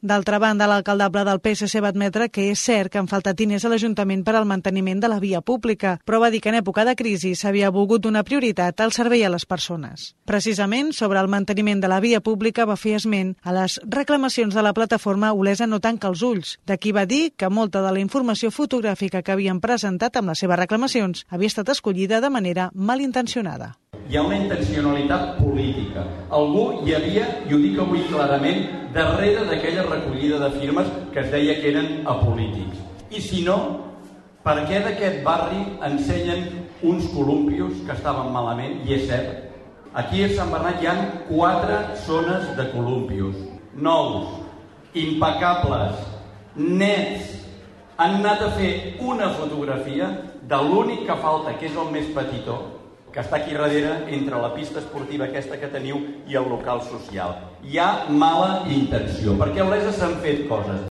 D'altra banda, l'alcaldable del PSC va admetre que és cert que han faltat diners a l'Ajuntament per al manteniment de la via pública, però va dir que en època de crisi s'havia volgut donar prioritat al servei a les persones. Precisament, sobre el manteniment de la via pública va fer esment a les reclamacions de la plataforma Olesa no tanca els ulls. D'aquí va dir que molta de la informació fotogràfica que havien presentat amb les seves reclamacions havia estat escollida de manera malintencionada hi ha una intencionalitat política. Algú hi havia, i ho dic avui clarament, darrere d'aquella recollida de firmes que es deia que eren apolítics. I si no, per què d'aquest barri ensenyen uns columpios que estaven malament? I és cert, aquí a Sant Bernat hi ha quatre zones de columpios, nous, impecables, nets, han anat a fer una fotografia de l'únic que falta, que és el més petitó, que està aquí darrere entre la pista esportiva aquesta que teniu i el local social. Hi ha mala intenció, perquè a Olesa s'han fet coses.